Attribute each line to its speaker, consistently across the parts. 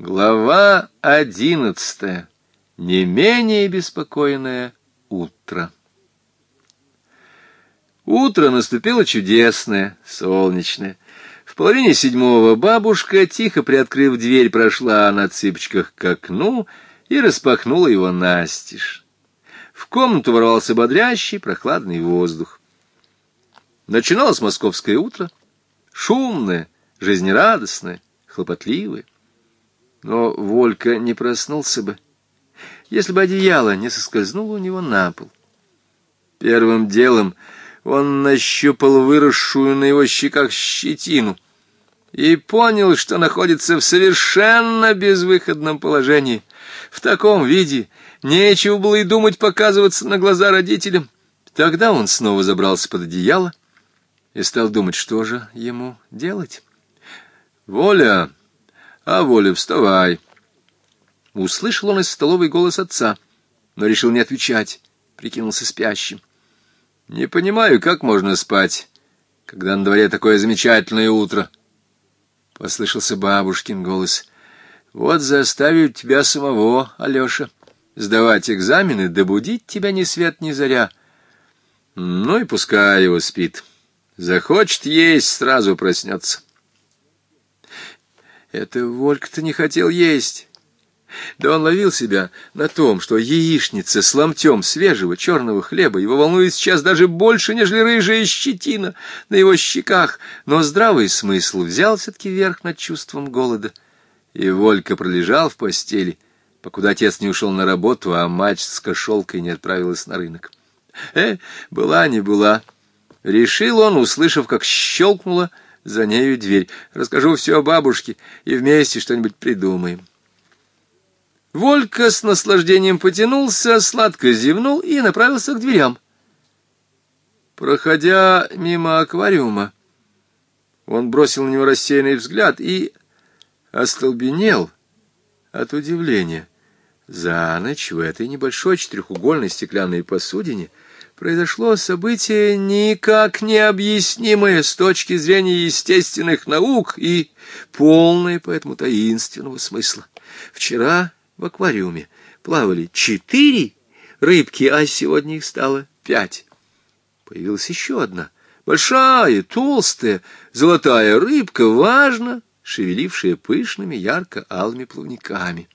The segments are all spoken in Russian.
Speaker 1: Глава одиннадцатая. Не менее беспокойное утро. Утро наступило чудесное, солнечное. В половине седьмого бабушка, тихо приоткрыв дверь, прошла на цыпочках к окну и распахнула его настежь. В комнату ворвался бодрящий прохладный воздух. Начиналось московское утро. Шумное, жизнерадостное, хлопотливое. Но Волька не проснулся бы, если бы одеяло не соскользнуло у него на пол. Первым делом он нащупал выросшую на его щеках щетину и понял, что находится в совершенно безвыходном положении. В таком виде нечего было и думать показываться на глаза родителям. Тогда он снова забрался под одеяло и стал думать, что же ему делать. «Воля!» А, Воля, вставай. Услышал он из столовой голос отца, но решил не отвечать, прикинулся спящим. Не понимаю, как можно спать, когда на дворе такое замечательное утро. Послышался бабушкин голос. Вот заставлю тебя самого, Алеша, сдавать экзамены, добудить тебя ни свет ни заря. Ну и пускай его спит. Захочет есть, сразу проснется. Это Волька-то не хотел есть. Да он ловил себя на том, что яичница с ломтем свежего черного хлеба его волнует сейчас даже больше, нежели рыжая щетина на его щеках. Но здравый смысл взял все-таки верх над чувством голода. И Волька пролежал в постели, покуда отец не ушел на работу, а мать с кошелкой не отправилась на рынок. Э, была не была. Решил он, услышав, как щелкнуло — за нею дверь. Расскажу все о бабушке и вместе что-нибудь придумаем. Волька с наслаждением потянулся, сладко зевнул и направился к дверям. Проходя мимо аквариума, он бросил на него рассеянный взгляд и остолбенел от удивления. За ночь в этой небольшой четырехугольной стеклянной посудине — произошло событие никак не объяснимое с точки зрения естественных наук и полное поэтому таинственного смысла. Вчера в аквариуме плавали четыре рыбки, а сегодня их стало пять. Появилась еще одна, большая, толстая, золотая рыбка, важно шевелившая пышными ярко-алыми плавниками.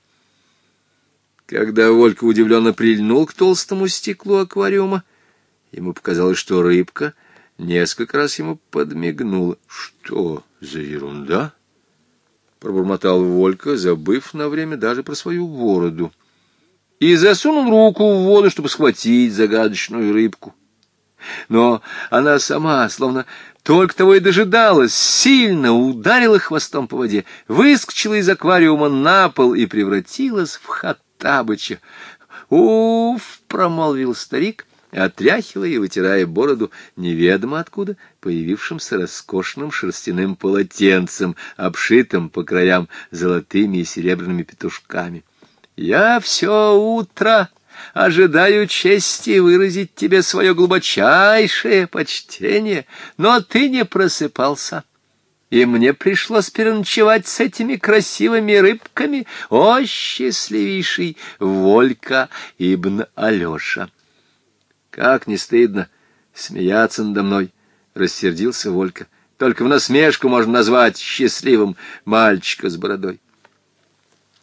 Speaker 1: Когда Волька удивленно прильнул к толстому стеклу аквариума, Ему показалось, что рыбка несколько раз ему подмигнула. «Что за ерунда?» — пробормотал Волька, забыв на время даже про свою бороду. И засунул руку в воду, чтобы схватить загадочную рыбку. Но она сама, словно только того и дожидалась, сильно ударила хвостом по воде, выскочила из аквариума на пол и превратилась в хаттабыча. «Уф!» — промолвил старик отряхивая и вытирая бороду неведомо откуда появившимся роскошным шерстяным полотенцем, обшитым по краям золотыми и серебряными петушками. «Я все утро ожидаю чести выразить тебе свое глубочайшее почтение, но ты не просыпался» и мне пришлось переночевать с этими красивыми рыбками, о, счастливейший Волька Ибн Алеша. Как не стыдно смеяться надо мной, — рассердился Волька. Только в насмешку можно назвать счастливым мальчика с бородой.